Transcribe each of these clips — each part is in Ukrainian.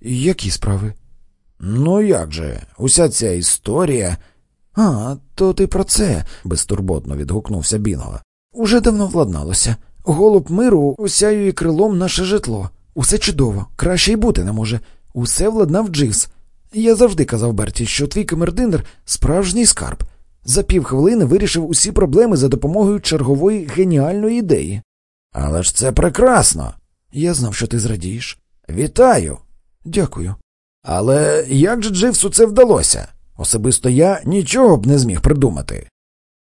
Які справи? Ну як же, уся ця історія. А, то ти про це, безтурботно відгукнувся Бінго. Уже давно владналося. Голуб миру усяює крилом наше житло. Усе чудово, краще й бути не може. Усе владнав Дживс. Я завжди казав Берті, що твій камердинер справжній скарб. За півхвилини вирішив усі проблеми за допомогою чергової геніальної ідеї. Але ж це прекрасно. Я знав, що ти зрадієш. Вітаю. Дякую. Але як же Дживсу це вдалося? Особисто я нічого б не зміг придумати.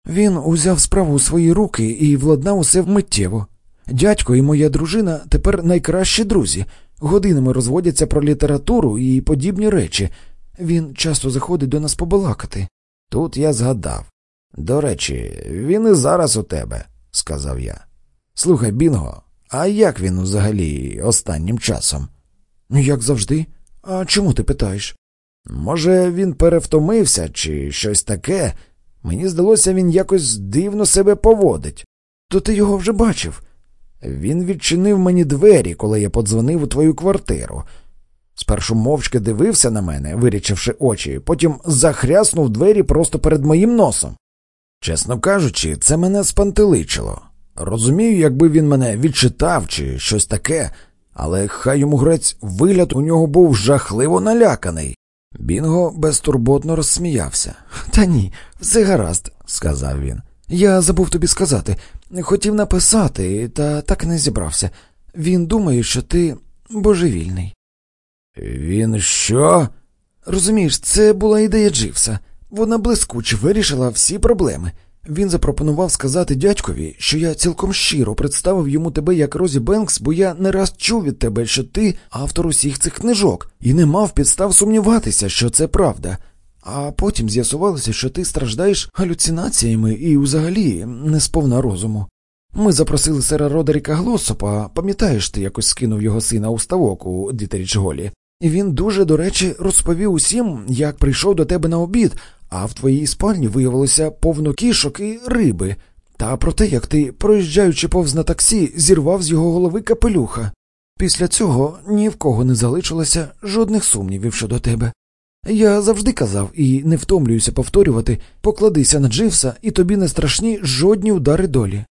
Він узяв справу у свої руки і владнав усе вмиттєво. Дядько і моя дружина тепер найкращі друзі, годинами розводяться про літературу і подібні речі. Він часто заходить до нас побалакати. Тут я згадав. До речі, він і зараз у тебе, сказав я. Слухай, Бінго, а як він взагалі останнім часом? Ну, як завжди. А чому ти питаєш? Може, він перевтомився чи щось таке? Мені здалося, він якось дивно себе поводить. То ти його вже бачив. Він відчинив мені двері, коли я подзвонив у твою квартиру. Спершу мовчки дивився на мене, вирічивши очі, потім захряснув двері просто перед моїм носом. Чесно кажучи, це мене спантеличило. Розумію, якби він мене відчитав чи щось таке, але хай йому грець вигляд у нього був жахливо наляканий. Бінго безтурботно розсміявся. Та ні, все гаразд, сказав він. Я забув тобі сказати. Хотів написати, та так не зібрався. Він думає, що ти божевільний. Він що? Розумієш, це була ідея Дживса. Вона блискуче вирішила всі проблеми. Він запропонував сказати дядькові, що я цілком щиро представив йому тебе як Розі Бенкс, бо я не раз чув від тебе, що ти автор усіх цих книжок, і не мав підстав сумніватися, що це правда. А потім з'ясувалося, що ти страждаєш галюцинаціями і взагалі не сповна розуму. Ми запросили сера Родеріка Глосопа, пам'ятаєш, ти якось скинув його сина у ставок у Дітерічголі, і він дуже, до речі, розповів усім, як прийшов до тебе на обід, а в твоїй спальні виявилося повно кішок і риби, та про те, як ти, проїжджаючи повз на таксі, зірвав з його голови капелюха. Після цього ні в кого не залишилося жодних сумнівів щодо тебе. Я завжди казав і не втомлююся повторювати покладися на Дживса, і тобі не страшні жодні удари долі.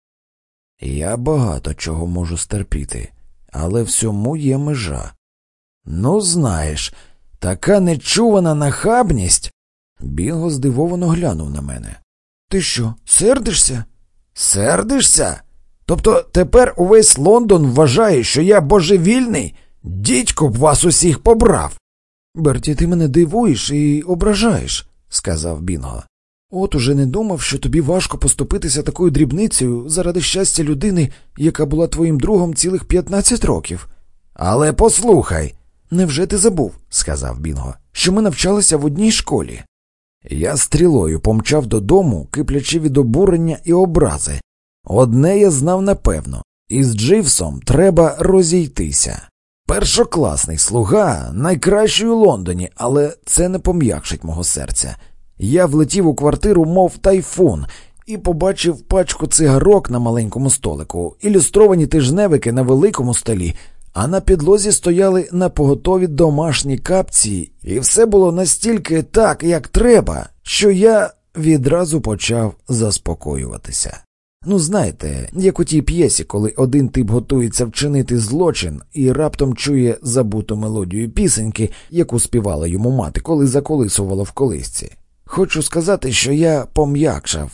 Я багато чого можу стерпіти, але всьому є межа. Ну, знаєш, така нечувана нахабність. Бінго здивовано глянув на мене. Ти що, сердишся? Сердишся? Тобто тепер увесь Лондон вважає, що я божевільний? Дідько б вас усіх побрав. Берті, ти мене дивуєш і ображаєш, сказав Бінго. От уже не думав, що тобі важко поступитися такою дрібницею заради щастя людини, яка була твоїм другом цілих 15 років. Але послухай, невже ти забув, сказав Бінго, що ми навчалися в одній школі. Я стрілою помчав додому, киплячи від обурення і образи. Одне я знав напевно, із Дживсом треба розійтися. Першокласний слуга, найкращий у Лондоні, але це не пом'якшить мого серця. Я влетів у квартиру, мов тайфун, і побачив пачку цигарок на маленькому столику, ілюстровані тижневики на великому столі, а на підлозі стояли напоготові домашні капці, і все було настільки так, як треба, що я відразу почав заспокоюватися. Ну, знаєте, як у тій п'єсі, коли один тип готується вчинити злочин і раптом чує забуту мелодію пісеньки, яку співала йому мати, коли заколисувала в колисці. Хочу сказати, що я пом'якшав.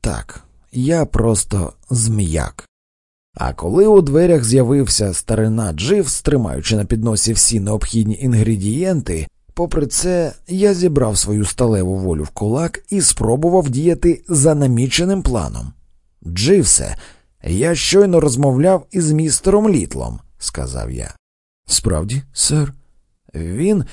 Так, я просто зм'як. А коли у дверях з'явився старина Джив, стримаючи на підносі всі необхідні інгредієнти, попри це я зібрав свою сталеву волю в кулак і спробував діяти за наміченим планом. Дживсе, я щойно розмовляв із містером Літлом, сказав я. Справді, сер, він.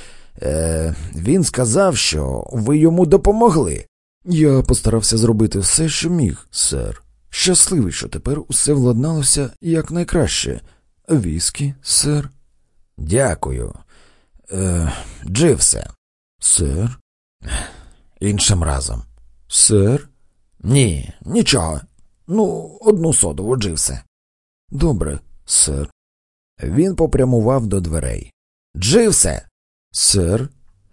Е, Він сказав, що ви йому допомогли. Я постарався зробити все, що міг, сер. Щасливий, що тепер усе владналося якнайкраще. Віскі, сер. Дякую. Е, Дживсе. Сер. Іншим разом. Сер? Ні, нічого. Ну, одну содову, Дживсе. Добре, сер. Він попрямував до дверей. Дживсе, Сер,